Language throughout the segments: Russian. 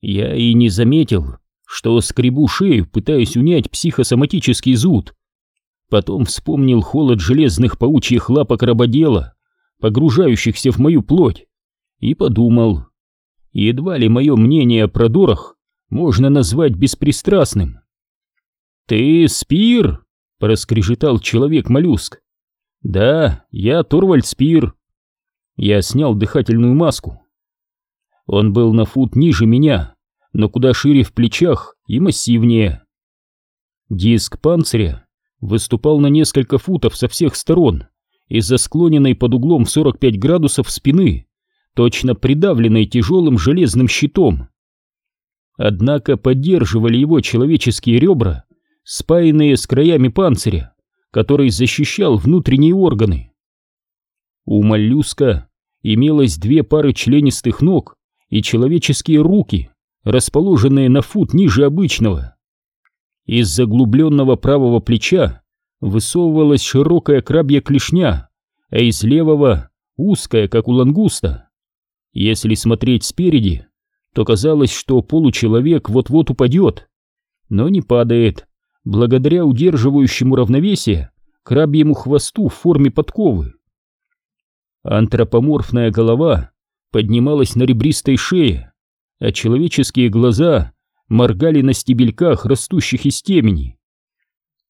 Я и не заметил, что скребу шею, пытаясь унять психосоматический зуд. Потом вспомнил холод железных паучьих лапок рабодела, погружающихся в мою плоть, и подумал, едва ли мое мнение о продорах можно назвать беспристрастным. «Ты Спир?» — проскрежетал человек-моллюск. «Да, я Торвальд Спир». Я снял дыхательную маску. Он был на фут ниже меня, но куда шире в плечах и массивнее. Диск панциря выступал на несколько футов со всех сторон из-за склоненной под углом в 45 градусов спины, точно придавленной тяжелым железным щитом. Однако поддерживали его человеческие ребра, спаянные с краями панциря, который защищал внутренние органы. У моллюска имелось две пары членистых ног и человеческие руки, расположенные на фут ниже обычного. Из заглубленного правого плеча высовывалась широкая крабья клешня, а из левого узкая, как у лангуста. Если смотреть спереди, то казалось, что получеловек вот-вот упадет, но не падает, благодаря удерживающему равновесие крабьему хвосту в форме подковы. Антропоморфная голова поднималась на ребристой шее, а человеческие глаза моргали на стебельках, растущих из темени.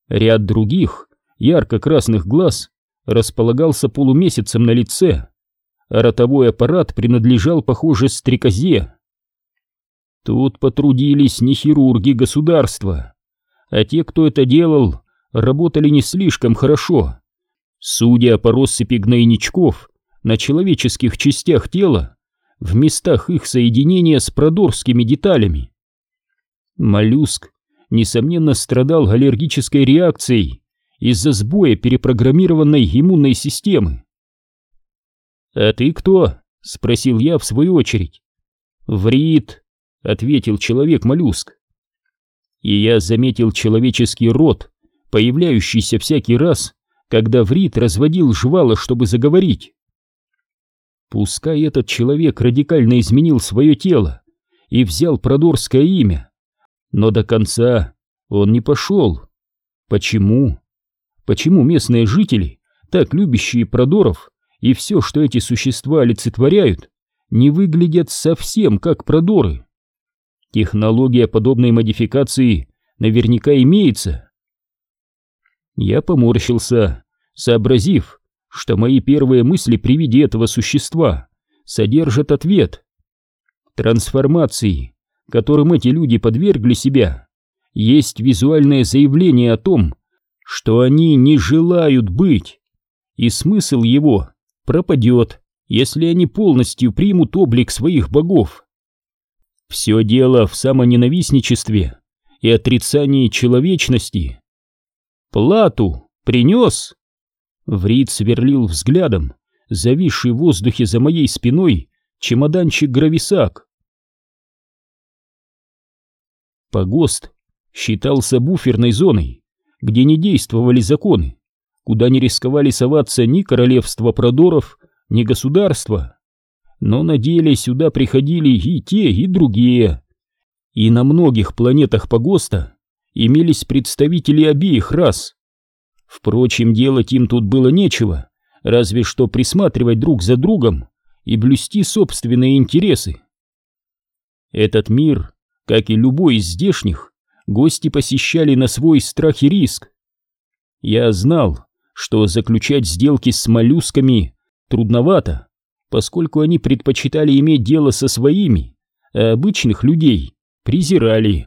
Ряд других, ярко-красных глаз располагался полумесяцем на лице, а ротовой аппарат принадлежал, похоже, стрекозе. Тут потрудились не хирурги государства, а те, кто это делал, работали не слишком хорошо. Судя по россыпи гнойничков на человеческих частях тела, в местах их соединения с продорскими деталями. Моллюск, несомненно, страдал аллергической реакцией из-за сбоя перепрограммированной иммунной системы. «А ты кто?» — спросил я в свою очередь. «Врит», — ответил человек-моллюск. И я заметил человеческий рот, появляющийся всякий раз, когда Врит разводил жвала, чтобы заговорить. Пускай этот человек радикально изменил свое тело и взял продорское имя, но до конца он не пошел. Почему? Почему местные жители, так любящие продоров и все, что эти существа олицетворяют, не выглядят совсем как продоры? Технология подобной модификации наверняка имеется. Я поморщился, сообразив, что мои первые мысли при виде этого существа содержат ответ. Трансформации, которым эти люди подвергли себя, есть визуальное заявление о том, что они не желают быть, и смысл его пропадет, если они полностью примут облик своих богов. Все дело в самоненавистничестве и отрицании человечности. Плату принес? Врид сверлил взглядом, зависший в воздухе за моей спиной, чемоданчик-грависак. Погост считался буферной зоной, где не действовали законы, куда не рисковали соваться ни королевство продоров, ни государство. Но на деле сюда приходили и те, и другие. И на многих планетах Погоста имелись представители обеих рас. Впрочем, делать им тут было нечего, разве что присматривать друг за другом и блюсти собственные интересы. Этот мир, как и любой из здешних, гости посещали на свой страх и риск. Я знал, что заключать сделки с моллюсками трудновато, поскольку они предпочитали иметь дело со своими, а обычных людей презирали.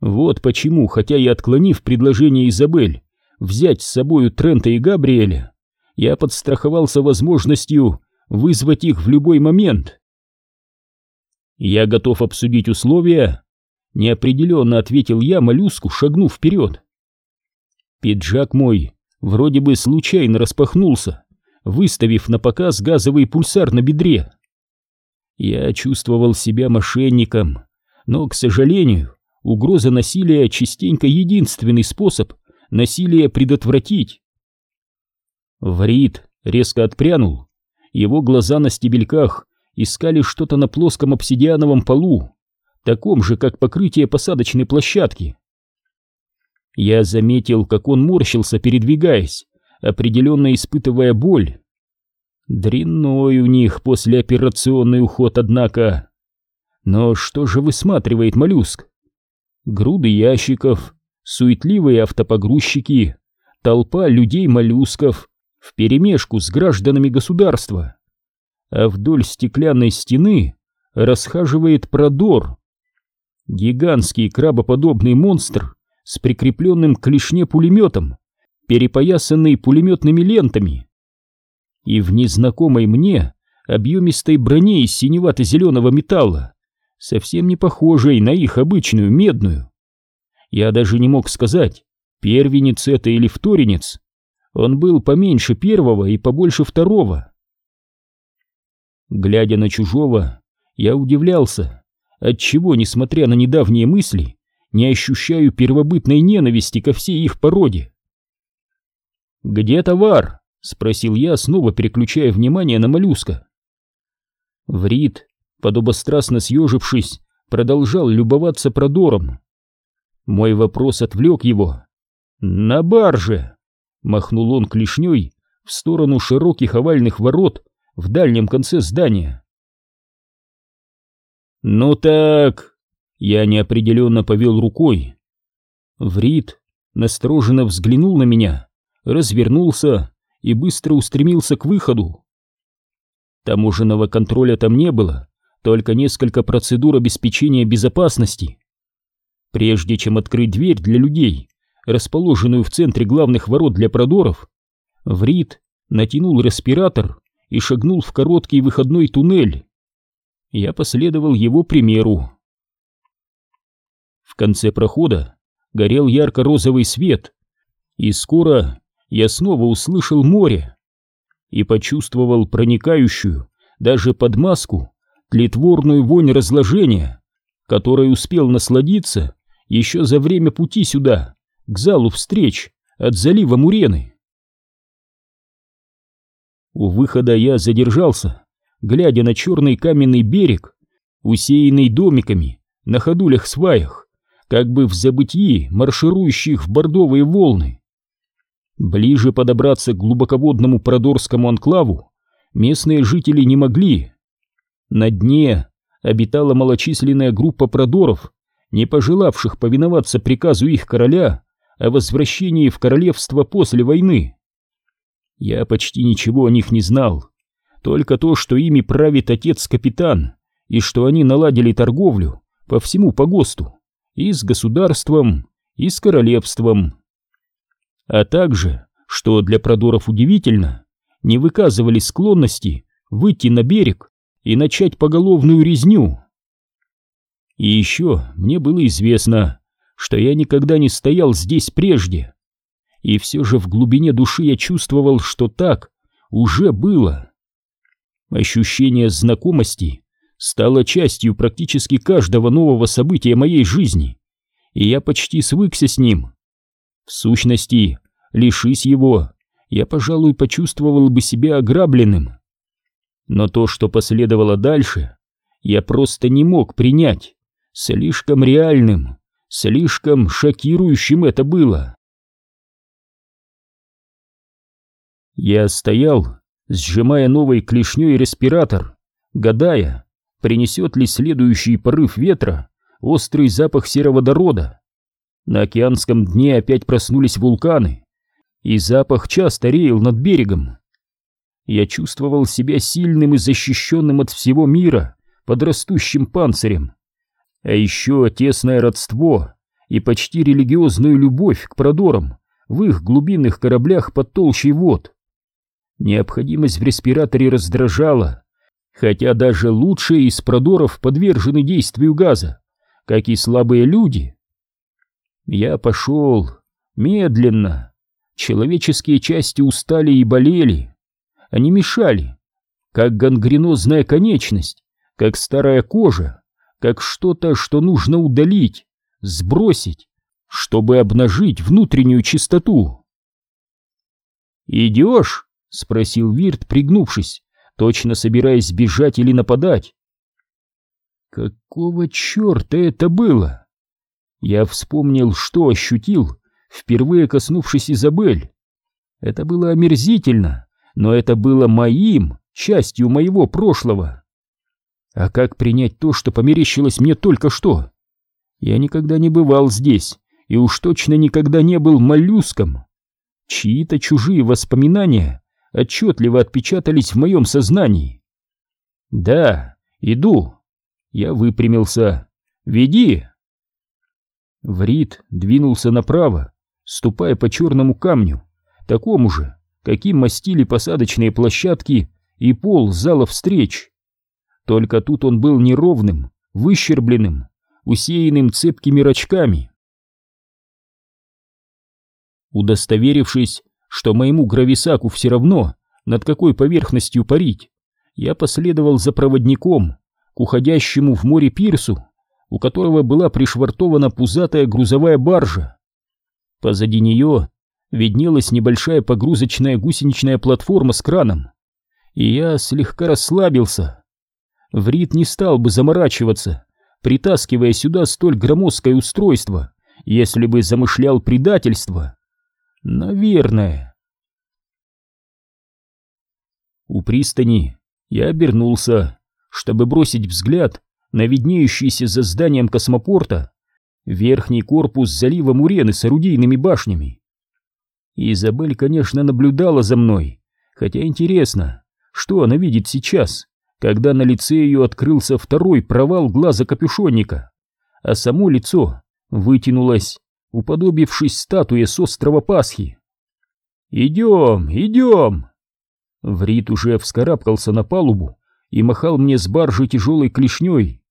Вот почему, хотя и отклонив предложение Изабель, взять с собою Трента и Габриэля, я подстраховался возможностью вызвать их в любой момент. «Я готов обсудить условия», — неопределенно ответил я моллюску, шагнув вперед. Пиджак мой вроде бы случайно распахнулся, выставив на показ газовый пульсар на бедре. Я чувствовал себя мошенником, но, к сожалению, угроза насилия частенько единственный способ насилие предотвратить. Врит резко отпрянул. Его глаза на стебельках искали что-то на плоском обсидиановом полу, таком же, как покрытие посадочной площадки. Я заметил, как он морщился, передвигаясь, определенно испытывая боль. Дрянной у них послеоперационный уход, однако. Но что же высматривает моллюск? Груды ящиков, суетливые автопогрузчики, толпа людей-моллюсков вперемешку с гражданами государства. А вдоль стеклянной стены расхаживает продор. Гигантский крабоподобный монстр с прикрепленным к клешне пулеметом, перепоясанный пулеметными лентами и в незнакомой мне объемистой броне из синевато-зеленого металла, совсем не похожей на их обычную медную. Я даже не мог сказать, первенец это или вторенец. Он был поменьше первого и побольше второго. Глядя на чужого, я удивлялся, отчего, несмотря на недавние мысли, не ощущаю первобытной ненависти ко всей их породе. «Где товар?» — спросил я, снова переключая внимание на моллюска. Врит, подобострастно съежившись, продолжал любоваться продором. Мой вопрос отвлек его. «На барже!» — махнул он клешней в сторону широких овальных ворот в дальнем конце здания. «Ну так...» — я неопределенно повел рукой. Врит настороженно взглянул на меня, развернулся и быстро устремился к выходу. Таможенного контроля там не было, только несколько процедур обеспечения безопасности. Прежде чем открыть дверь для людей, расположенную в центре главных ворот для продоров, Врит натянул респиратор и шагнул в короткий выходной туннель. Я последовал его примеру. В конце прохода горел ярко-розовый свет, и скоро я снова услышал море и почувствовал проникающую даже под маску тлетворную вонь разложения, которой успел насладиться еще за время пути сюда, к залу встреч от залива Мурены. У выхода я задержался, глядя на черный каменный берег, усеянный домиками на ходулях-сваях, как бы в забытии марширующих в бордовые волны. Ближе подобраться к глубоководному Продорскому анклаву местные жители не могли. На дне обитала малочисленная группа продоров, не пожелавших повиноваться приказу их короля о возвращении в королевство после войны. Я почти ничего о них не знал, только то, что ими правит отец-капитан, и что они наладили торговлю по всему погосту, и с государством, и с королевством а также, что для продоров удивительно, не выказывали склонности выйти на берег и начать поголовную резню. И еще мне было известно, что я никогда не стоял здесь прежде, и все же в глубине души я чувствовал, что так уже было. Ощущение знакомости стало частью практически каждого нового события моей жизни, и я почти свыкся с ним. В сущности, лишись его, я, пожалуй, почувствовал бы себя ограбленным. Но то, что последовало дальше, я просто не мог принять. Слишком реальным, слишком шокирующим это было. Я стоял, сжимая новой клешней респиратор, гадая, принесет ли следующий порыв ветра острый запах сероводорода. На океанском дне опять проснулись вулканы, и запах часто реял над берегом. Я чувствовал себя сильным и защищенным от всего мира под растущим панцирем. А еще тесное родство и почти религиозную любовь к продорам в их глубинных кораблях под толщей вод. Необходимость в респираторе раздражала, хотя даже лучшие из продоров подвержены действию газа, как и слабые люди. Я пошел медленно. Человеческие части устали и болели. Они мешали, как гангренозная конечность, как старая кожа, как что-то, что нужно удалить, сбросить, чтобы обнажить внутреннюю чистоту. «Идешь?» — спросил Вирт, пригнувшись, точно собираясь бежать или нападать. Какого черта это было? Я вспомнил, что ощутил, впервые коснувшись Изабель. Это было омерзительно, но это было моим, частью моего прошлого. А как принять то, что померещилось мне только что? Я никогда не бывал здесь, и уж точно никогда не был моллюском. Чьи-то чужие воспоминания отчетливо отпечатались в моем сознании. «Да, иду». Я выпрямился. «Веди!» Врит двинулся направо, ступая по черному камню, такому же, каким мастили посадочные площадки и пол зала встреч. Только тут он был неровным, выщербленным, усеянным цепкими рачками. Удостоверившись, что моему грависаку все равно, над какой поверхностью парить, я последовал за проводником к уходящему в море пирсу, у которого была пришвартована пузатая грузовая баржа. Позади нее виднелась небольшая погрузочная гусеничная платформа с краном, и я слегка расслабился. Врит не стал бы заморачиваться, притаскивая сюда столь громоздкое устройство, если бы замышлял предательство. Наверное. У пристани я обернулся, чтобы бросить взгляд на виднеющийся за зданием космопорта верхний корпус залива Мурены с орудийными башнями. Изабель, конечно, наблюдала за мной, хотя интересно, что она видит сейчас, когда на лице ее открылся второй провал глаза капюшонника, а само лицо вытянулось, уподобившись статуе с острова Пасхи. «Идем, идем!» Врит уже вскарабкался на палубу и махал мне с баржи тяжелой клешней.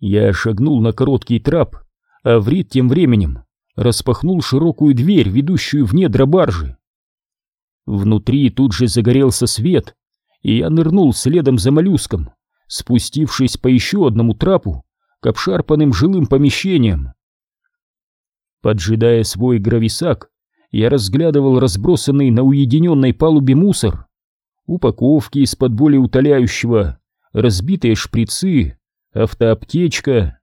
Я шагнул на короткий трап, а Врит тем временем распахнул широкую дверь, ведущую в недра баржи. Внутри тут же загорелся свет, и я нырнул следом за моллюском, спустившись по еще одному трапу к обшарпанным жилым помещениям. Поджидая свой грависак, я разглядывал разбросанный на уединенной палубе мусор, упаковки из-под более утоляющего, разбитые шприцы, автоаптечка.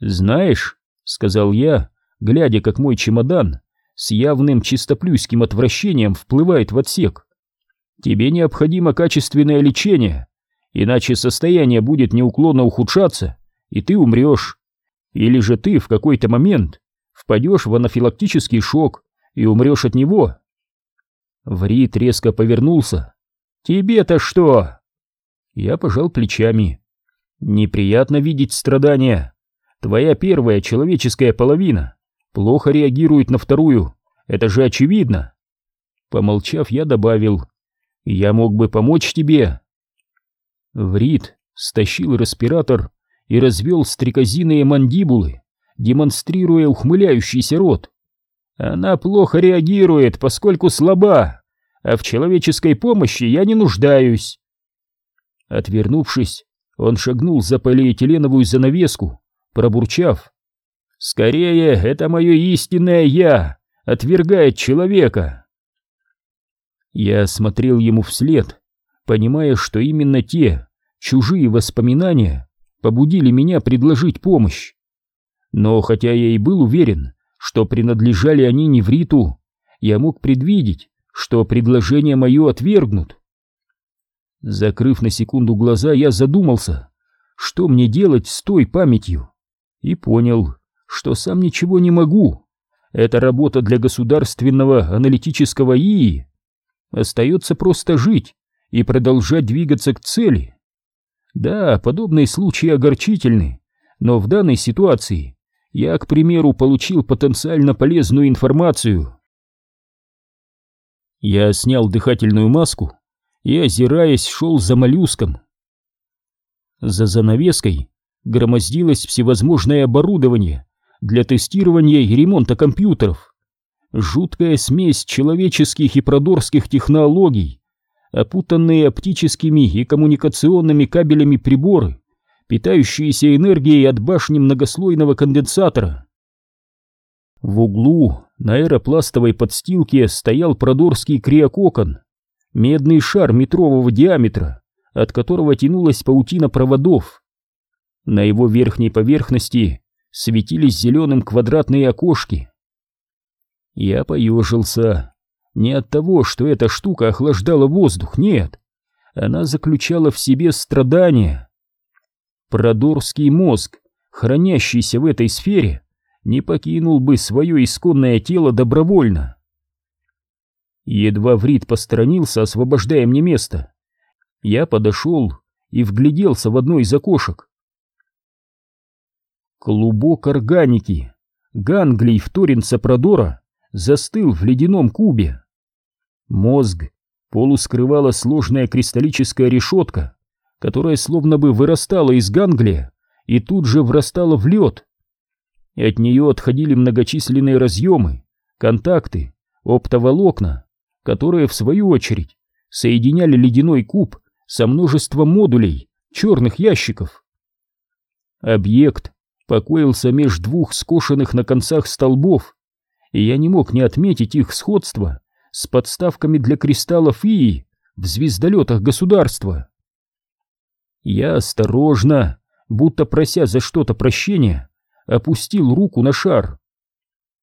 «Знаешь», — сказал я, глядя, как мой чемодан с явным чистоплюйским отвращением вплывает в отсек, «тебе необходимо качественное лечение, иначе состояние будет неуклонно ухудшаться, и ты умрешь. Или же ты в какой-то момент впадешь в анафилактический шок и умрешь от него». Врит резко повернулся. «Тебе-то что?» Я пожал плечами. «Неприятно видеть страдания. Твоя первая человеческая половина плохо реагирует на вторую. Это же очевидно». Помолчав, я добавил. «Я мог бы помочь тебе». Врит стащил респиратор и развел стрекозиные мандибулы, демонстрируя ухмыляющийся рот. Она плохо реагирует, поскольку слаба, а в человеческой помощи я не нуждаюсь. Отвернувшись, он шагнул за полиэтиленовую занавеску, пробурчав. «Скорее, это мое истинное «я», отвергает человека!» Я смотрел ему вслед, понимая, что именно те, чужие воспоминания, побудили меня предложить помощь. Но хотя я и был уверен, что принадлежали они не Вриту, я мог предвидеть, что предложение мое отвергнут. Закрыв на секунду глаза, я задумался, что мне делать с той памятью, и понял, что сам ничего не могу. Это работа для государственного аналитического ИИ. Остается просто жить и продолжать двигаться к цели. Да, подобные случаи огорчительны, но в данной ситуации я, к примеру, получил потенциально полезную информацию. Я снял дыхательную маску и, озираясь, шел за моллюском. За занавеской громоздилось всевозможное оборудование для тестирования и ремонта компьютеров. Жуткая смесь человеческих и продорских технологий, опутанные оптическими и коммуникационными кабелями приборы, питающиеся энергией от башни многослойного конденсатора. В углу на аэропластовой подстилке стоял продорский криококон, медный шар метрового диаметра, от которого тянулась паутина проводов. На его верхней поверхности светились зеленым квадратные окошки. Я поежился. Не от того, что эта штука охлаждала воздух, нет. Она заключала в себе страдания. Продорский мозг, хранящийся в этой сфере, не покинул бы свое исконное тело добровольно. Едва Врит посторонился, освобождая мне место. Я подошел и вгляделся в одно из окошек. Клубок органики, ганглий вторинца Продора, застыл в ледяном кубе. Мозг полускрывала сложная кристаллическая решетка, которая словно бы вырастала из ганглия и тут же врастала в лед. От нее отходили многочисленные разъемы, контакты, оптоволокна, которые, в свою очередь, соединяли ледяной куб со множеством модулей, черных ящиков. Объект покоился меж двух скошенных на концах столбов, и я не мог не отметить их сходство с подставками для кристаллов Ии в звездолетах государства. Я осторожно, будто прося за что-то прощения, опустил руку на шар.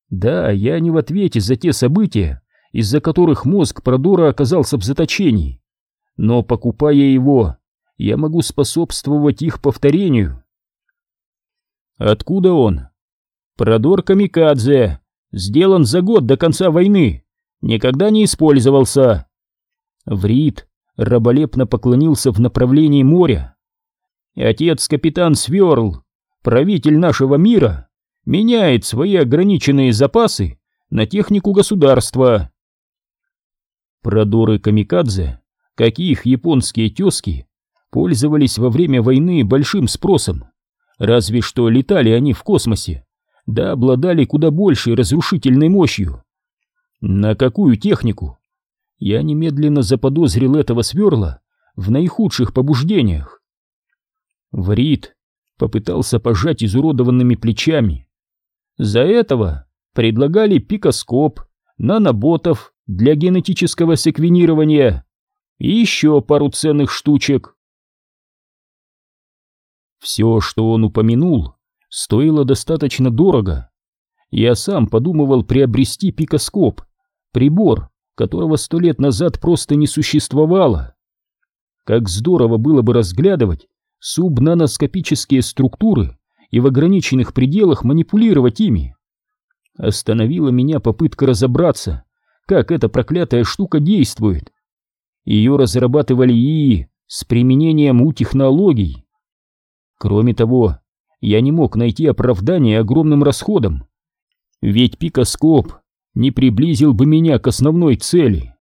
Да, я не в ответе за те события, из-за которых мозг Продора оказался в заточении, но, покупая его, я могу способствовать их повторению. Откуда он? Продор Камикадзе, сделан за год до конца войны, никогда не использовался. Врит раболепно поклонился в направлении моря. Отец-капитан Сверл правитель нашего мира меняет свои ограниченные запасы на технику государства. Продоры камикадзе, каких японские тезки, пользовались во время войны большим спросом, разве что летали они в космосе, да обладали куда большей разрушительной мощью. На какую технику? Я немедленно заподозрил этого сверла в наихудших побуждениях. Врит попытался пожать изуродованными плечами. За этого предлагали пикоскоп, наноботов для генетического секвенирования и еще пару ценных штучек. Все, что он упомянул, стоило достаточно дорого. Я сам подумывал приобрести пикоскоп, прибор, которого сто лет назад просто не существовало. Как здорово было бы разглядывать субнаноскопические структуры и в ограниченных пределах манипулировать ими. Остановила меня попытка разобраться, как эта проклятая штука действует. Ее разрабатывали ИИ с применением У-технологий. Кроме того, я не мог найти оправдания огромным расходам, ведь пикоскоп не приблизил бы меня к основной цели.